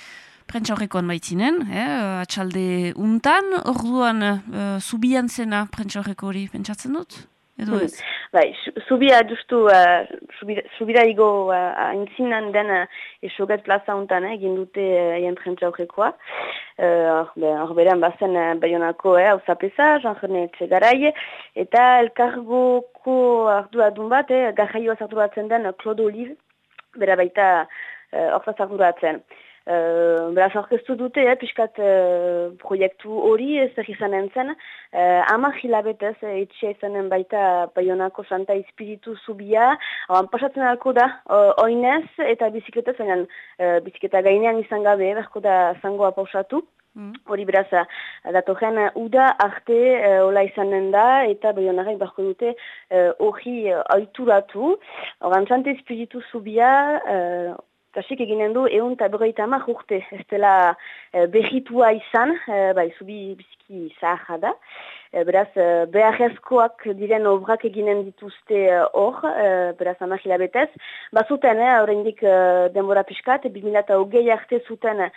Prentsa horrekoan baitzinen, eh, atxalde untan, orduan uh, zubian zena prentsa horreko hori pentsatzen dut? edo ez? Bai, su- zubia justu, uh, subira, subira igo uh, den uh, esoget plaza hontan eh, egin dute uh, egin prentxaurrekoa. Uh, be, hor berean bazen uh, Bayonako eh, hauzapeza, Jean-René Etxegarai, eta elkargoko arduradun bat, eh, garraioa arduratzen den uh, Claude Olive, bera baita uh, hortaz arduratzen. Uh, beraz, orkestu dute, eh, pixkat uh, proiektu hori zer izanen zen, uh, ama hilabetez uh, etxea izanen baita Bayonako Santa Espiritu zubia, Oan, pasatzen alko da, uh, oinez eta bizikletaz, baina uh, bizikleta gainean izan gabe, berko da zangoa pausatu. Hori beraz, datorren uh, uda arte uh, ola izanen da eta Bayonarek barko dute hori uh, aituratu. Oran, Santa Espiritu zubia, uh, Kasik eginen du egun eta berroita amak urte, ez dela e, berritua izan, e, bai, zubi biziki zaharra da. E, beraz, e, beharrezkoak diren obrak eginen dituzte e, hor, e, beraz, amak hilabetez. Bazuten, eh, oraindik e, denbora piskat, 2008 arte zuten e,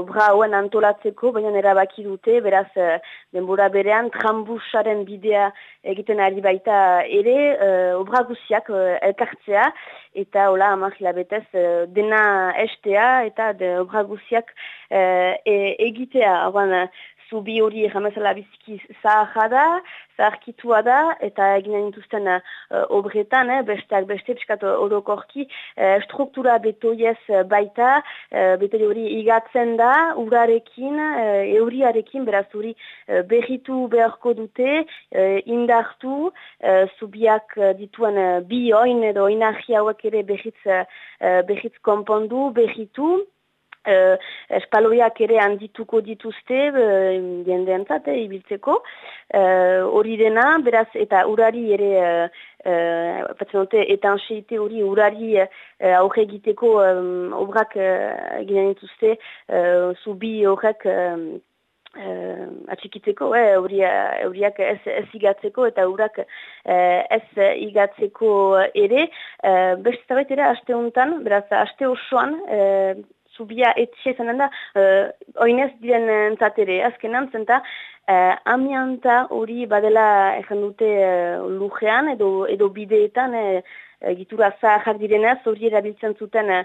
obra hauen antolatzeko, baina erabaki dute, beraz, e, denbora berean, trambusaren bidea egiten ari baita ere, e, obra guziak e, elkartzea, eta hola amak hilabetez e, dena estea eta de obra guziak e, e, egitea. Hauan, zubi hori jamezala biziki zaharra da, zaharkitua da, eta eginen dituzten uh, obretan, eh, besteak beste, piskat orokorki, uh, struktura betoiez baita, uh, betoi hori igatzen da, urarekin, uh, euriarekin, beraz hori uh, berritu beharko dute, uh, indartu, uh, zubiak dituen uh, bi oin edo oinarri hauek ere berriz, uh, berriz konpondu, berritu, Uh, espaloiak ere handituko dituzte uh, jendeentzat, eh, ibiltzeko. Hori uh, dena, beraz, eta urari ere uh, uh, batzen dute, eta anseite hori urari uh, aurre egiteko um, obrak uh, ginen dituzte uh, zubi horrek um, uh, atxikitzeko, eh, euriak ez, ez igatzeko eta urak uh, ez igatzeko ere, uh, beste ere aste honetan, beraz, aste osoan, uh, zubia etxe zanen da, uh, oinez diren entzatere, azkenan zenta, uh, amianta hori badela egin dute uh, lujean edo, edo bideetan, uh, egitura zahar direnez, hori erabiltzen zuten uh,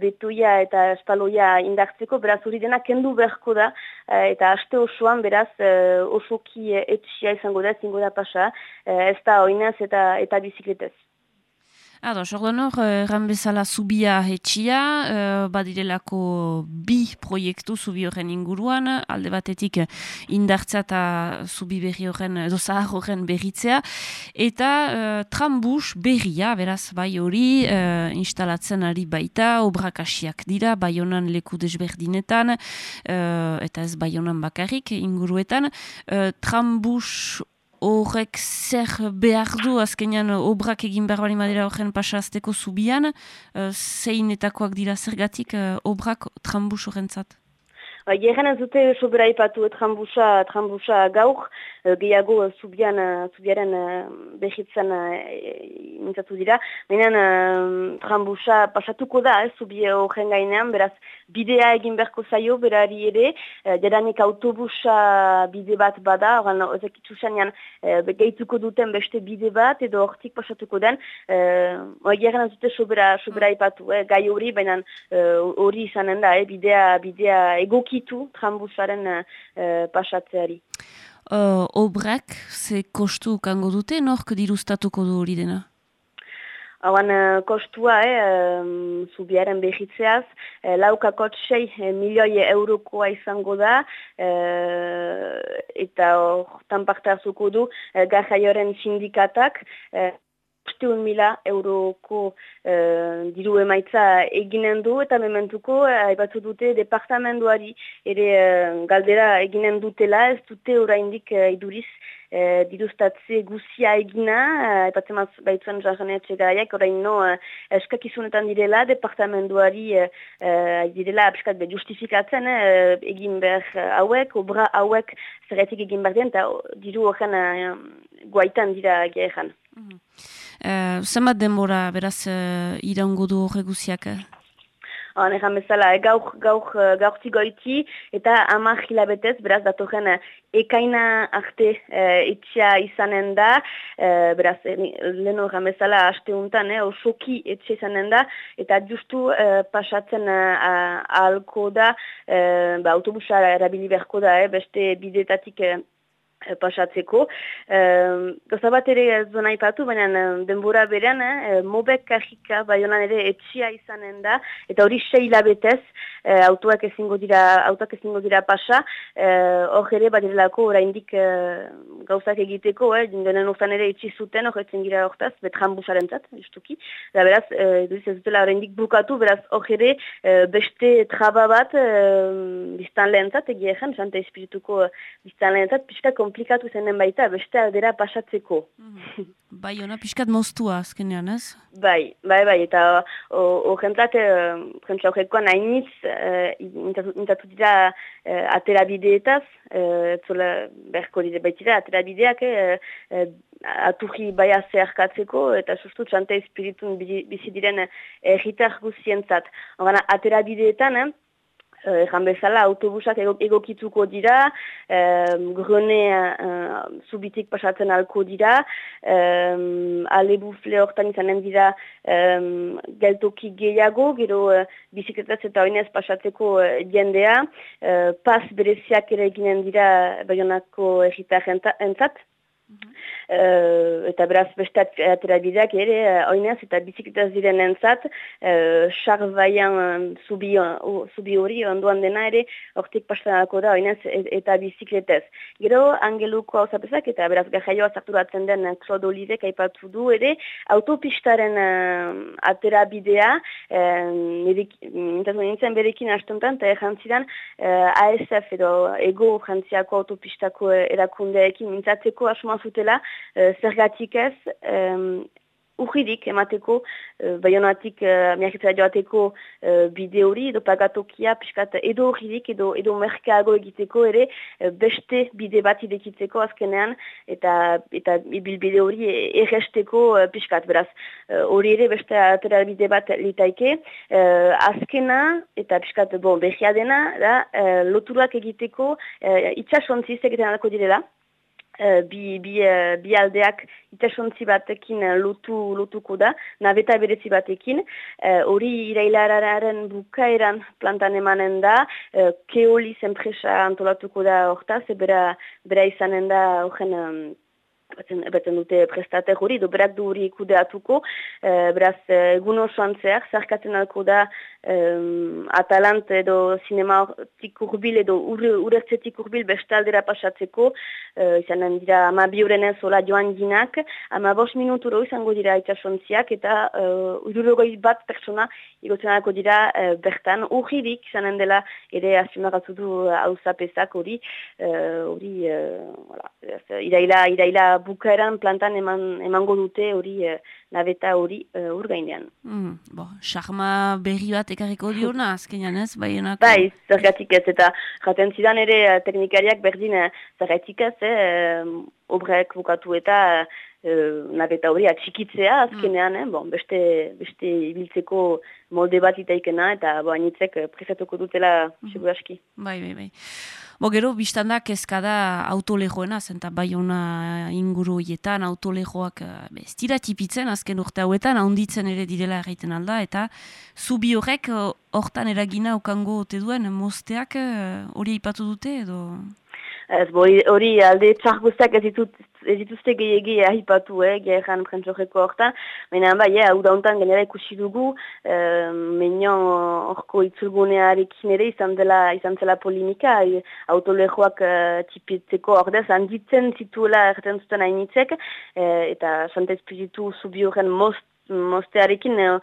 betoia eta espaloia indartzeko, beraz hori dena kendu beharko da, uh, eta aste osoan beraz uh, osoki etxia izango da, zingo da pasa, uh, ez da oinez eta, eta bizikletez. Ados, orduan hor, erran bezala zubia etxia, uh, badirelako bi proiektu zubi horren inguruan, alde batetik indartza eta zubi berri horren, edo zahar horren berritzea, eta uh, trambus berria, beraz, bai hori, uh, instalatzen ari baita, obrakasiak dira, bai honan leku desberdinetan, uh, eta ez bai honan bakarrik inguruetan, uh, trambus horrek zer behar du azkenean obrak egin behar bali madera horren pasazteko zubian, uh, zeinetakoak dira zergatik uh, obrak trambus horrentzat? Ba, Geren ez dute sobera ipatu trambusa, trambusa gaur, gehiago zubian, zubiaren behitzen mintzatu dira. Baina trambusa pasatuko da, eh, zubi horren gainean, beraz bidea egin berko zaio, berari ere, jadanik autobusa bide bat bada, oran ozekitzu zanean geituko duten beste bide bat, edo hortik pasatuko den, geren ez dute sobera, sobera ipatu, eh, gai hori, baina hori izanen da, eh, bidea, bidea egoki egokitu trambusaren uh, pasatzeari. Uh, obrak, ze kostu kango dute, nork dirustatuko du hori dena? Hauan uh, kostua, eh, um, zubiaren behitzeaz, eh, laukakot 6 eh, milioi eurokoa izango da, eh, eta hortan parte hartuko du, eh, garraioaren sindikatak, eh, Osteun mila euroko uh, diru emaitza eginen du eta mementuko haibatu dute departamenduari ere uh, galdera eginen dutela ez dute oraindik uh, iduriz uh, dirustatze guzia egina haipatzen uh, baitzuen jarraneatxe garaiak orain no uh, eskakizunetan direla departamenduari uh, direla abiskat be justifikatzen uh, egin behar hauek, obra hauek zerretik egin behar den eta diru horren uh, guaitan dira gehan. Uh, zenbat denbora beraz uh, iraungo du horre guziak? Oan egan bezala, e, gaur, gaur, eh, gaurti goiti, eta ama hilabetez, beraz, datorren eh, ekaina arte e, etxea izanen da, e, beraz, e, leheno egan bezala, aste untan, e, osoki etxe izanen da, eta justu e, pasatzen ahalko da, e, ba, autobusa erabili beharko da, e, beste bidetatik pasatzeko. E, Goza bat ere ez duena ipatu, baina denbora berean, eh, mobek kajika baionan ere etxia izanen da, eta hori sei hilabetez e, autoak ezingo dira, autoak ezingo dira pasa, hor ere badirelako oraindik e, gauzak egiteko, eh, denen urtan ere etxi zuten, hor etzen gira hortaz, betran busaren zat, justuki. Da beraz, e, duiz ez dutela oraindik bukatu, beraz hor ere e, beste traba bat e, biztan lehen zat, egia egen, santa espirituko biztan lehen zat, pixka komplikatu zenen baita, beste aldera pasatzeko. Bai, ona pixkat moztua azkenean, ez? Bai, bai, bai, eta horrentzat, jentsa horrekoan hainitz, intatu dira aterabideetaz, zola berko dira baitira aterabideak, aturri baia zeharkatzeko, eta sustu txante espiritun bizi diren erritar guzientzat. Horana, aterabideetan, eh, Egan bezala, autobusak egokituko dira, um, grone uh, zubitik pasatzen alko dira, um, ale bufle hortan izanen dira um, geltoki gehiago, gero uh, bizikletaz eta oinez pasatzeko uh, jendea, uh, pas bereziak ere eginen dira baionako egitar entzat. Uh, eta beraz beste aterabideak ere, uh, oinaz eta bizikletaz diren entzat, uh, baian zubi, zubi hori onduan dena ere, hortik pasanako da oinaz eta bizikletez. Gero, angeluko hau zapezak eta beraz gajaioa zarturatzen den Claude Olive aipatu du ere, autopistaren uh, aterabidea, uh, nintzen berekin astuntan, eta erantzidan uh, ASF edo ego jantziako autopistako erakundeekin mintzatzeko asuma zutela, uh, zergatik ez, um, urridik emateko, uh, baionatik uh, joateko uh, bide hori, edo pagatokia, piskat, edo urridik, edo, edo merkeago egiteko ere, uh, beste bide bat idekitzeko azkenean, eta eta bide hori erresteko uh, piskat, beraz, hori uh, ere beste atera bide bat litaike, uh, azkena, eta piskat, bon, behia dena, da, uh, loturak egiteko, uh, itxasontziz egiten alako direla, bi, bi, uh, bi aldeak itasontzi batekin uh, lotu, lotuko da, nabeta berezi batekin. Hori uh, irailararen bukaeran plantan emanen da, uh, keoli zenpresa antolatuko da horta, zebera bera izanen da horren um, Batzen dute prestate hori, do berak du hori ikudeatuko, e, beraz, egun osoan zehar, zarkatzen alko da um, Atalant edo sinematik urbil edo urertzetik urbil bestaldera pasatzeko, uh, izanen dira ama bi horrenez hola joan ginak, ama bos minuturo izango dira itxasontziak eta uh, ururogoi bat persona igotzen dira uh, bertan, urririk izanen dela ere azionagatu du hau zapezak hori, hori, uh, iraila, iraila bukaeran plantan eman, emango dute hori uh, nabeta hori uh, urgainean. Mm, bo, xarma berri bat ekarriko diona, azkenean ez, bai enako? Bai, zergatik ez, eta jaten zidan ere uh, teknikariak berdin zergatik ez, eh, obrek bukatu eta uh, nabeta hori atxikitzea azkenean, mm. bon, beste, beste ibiltzeko molde bat itaikena, eta bo, anitzek presatuko dutela mm. seguraski. Bai, bai, bai. Bo, gero, biztanda, kezkada autolejoena, zenta bai ona inguru hietan, autolejoak eh, ez dira tipitzen, azken urte hauetan, ahonditzen ere direla erraiten alda, eta zubi horrek eh, hortan eragina okango ote duen, mozteak eh, hori ipatu dute, edo... Ez, hori alde txar guztak ez ditut ez dituzte gehiagi ahipatu, eh, gehan prentsoreko hortan, baina bai, eh, hau dauntan gainera ikusi dugu, eh, menion horko itzulgunearekin ere izan dela, izan zela polimika, eh, autolejoak eh, tipitzeko ordez, handitzen zituela erten zuten hainitzek, eh, eta santa espiritu zubi horren most mostearekin uh,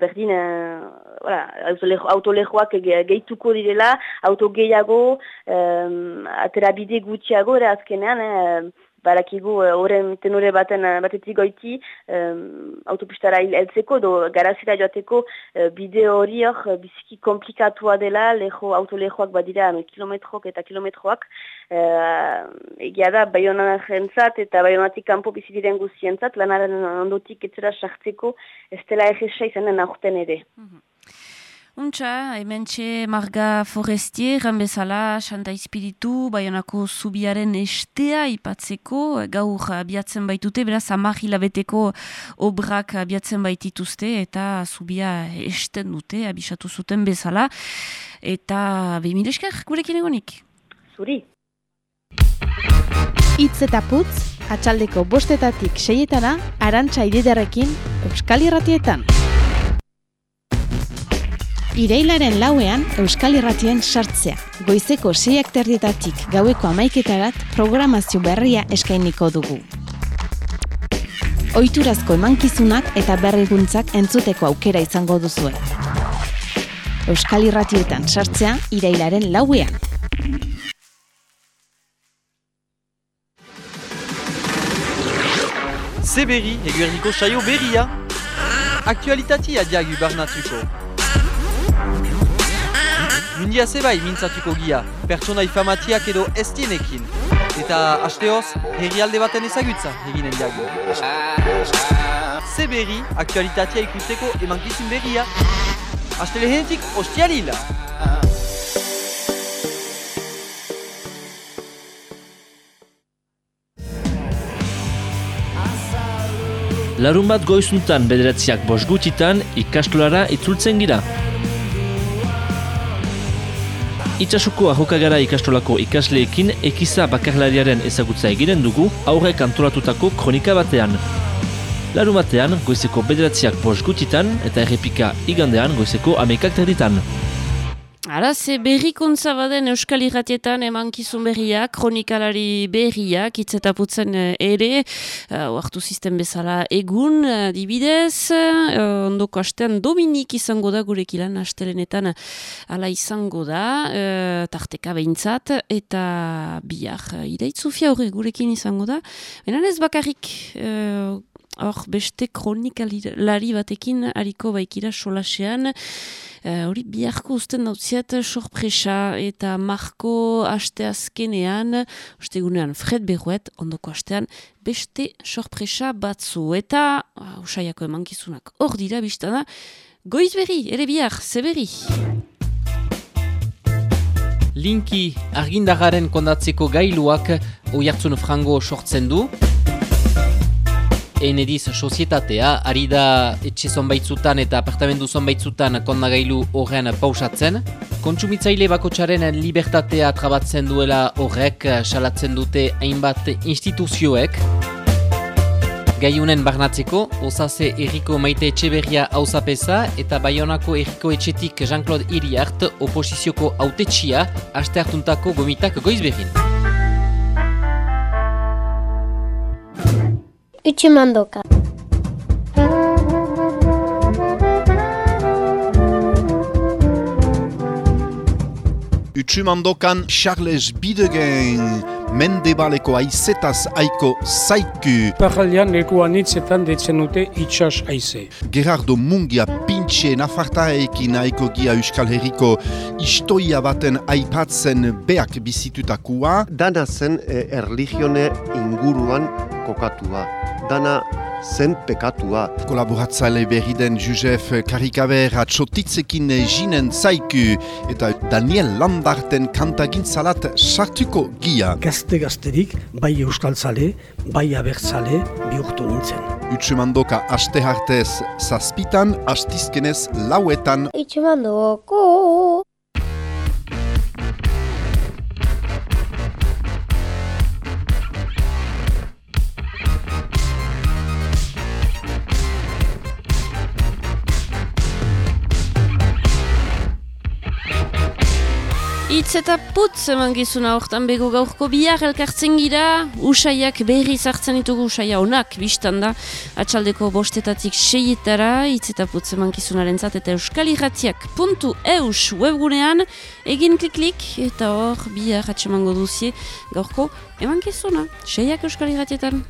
berdin uh, autolejoak gehituko direla, auto gehiago, um, aterabide gutxiago, ere azkenean, barakigu horren uh, tenore baten uh, batetik goiti um, autopistara heltzeko do garazira joateko uh, bide hori hor biziki komplikatua dela leho, autolejoak badira no, kilometrok eta kilometroak uh, egia da baionan jentzat eta baionatik kanpo bizidiren guzientzat lanaren ondotik etzera sartzeko ez dela egisa izanen aurten ere. Mm Untxa, hemen txe Marga Forestier, bezala, Santa Espiritu, Baionako zubiaren estea ipatzeko, gaur abiatzen baitute, beraz, amar hilabeteko obrak abiatzen baitituzte, eta zubia esten dute, abisatu zuten bezala, eta bimileskar, gurekin egonik. Zuri. Itz eta putz, atxaldeko bostetatik seietana, arantxa ididarekin, Euskal Irratietan. Ireilaren lauean Euskal Irratien sartzea. Goizeko seiak terdietatik gaueko amaiketarat programazio berria eskainiko dugu. Oiturazko emankizunak eta berriguntzak entzuteko aukera izango duzue. Euskal Irratietan sartzea Ireilaren lauean. Zeberri eguerdiko saio berria. Aktualitati adiagu barnatuko. Mundia zebai mintzatuko gia, pertsonai famatiak edo estienekin. Eta hasteoz, herrialde baten ezagutza eginen diagu. Zeberri aktualitatea ikusteko emankizun berria. Haste lehenetik ostialila. Larun bat goizuntan bederatziak bos gutitan ikastolara itzultzen gira. Itxasuko ahokagara ikastolako ikasleekin ekiza bakarlariaren ezagutza egiren dugu aurrek antolatutako kronika batean. Larun batean goizeko bederatziak bos gutitan eta errepika igandean goizeko amekak terditan. Ara, ze berrikuntza baden Euskal Irratietan emankizun berriak, kronikalari berriak, itzetaputzen eh, ere, uh, hartu sistem bezala egun, uh, dibidez, uh, ondoko astean Dominik izango da gurekilan astelenetan ala izango da, uh, tarteka behintzat, eta bihar, uh, ideitzufia horre gurekin izango da, benan ez bakarrik, uh, hor beste kronikalari batekin hariko baikira solasean, hori uh, biharko usten dautziat sorpresa eta marko aste azkenean, ostegunean Fred Berruet, ondoko astean beste sorpresa batzu. Eta uh, usaiako emankizunak hor dira biztana, goiz berri, ere bihar, ze berri. Linki argindagaren kondatzeko gailuak oiartzun frango sortzen du. Enediz sozietatea, ari da etxe zonbaitzutan eta apartamendu zonbaitzutan kondagailu horren pausatzen. Kontsumitzaile bakotxaren libertatea trabatzen duela horrek salatzen dute hainbat instituzioek. Gaiunen barnatzeko, osaze erriko maite etxeberria hauzapeza eta Bayonako erriko etxetik Jean-Claude Iriart oposizioko autetxia aste hartuntako gomitak goizberin. Utsumandoka. Utsumandokan Charles Bidegen mendebaleko aizetaz aiko zaiku. Parralian leku anitzetan detzen dute itxas aize. Gerardo Mungia pintxe nafartarekin aiko gia Euskal Herriko istoia baten aipatzen beak bizitutakua. Dana zen e, erligione inguruan kokatua. Dana zen pekatua. Kolaboratzaile berri den Josef Karikaber atxotitzekin jinen zaiku eta Daniel Lambarten kantagintzalat sartuko gia. Gazte-gazterik, bai euskaltzale, bai abertzale bihurtu nintzen. Utsumandoka aste hartez zazpitan, astizkenez lauetan. Utsumandoko. Itz eta putz eman gizuna hortan bego gaurko bihar elkartzen gira, usaiak berri zartzen ditugu usaia onak, biztan da, atxaldeko bostetatik seietara, itz eta putz eman gizunaren zat, eta euskaliratiak puntu webgunean, egin klik-klik, eta hor bihar atxemango duzie gaurko eman gizuna, seiak euskaliratietan.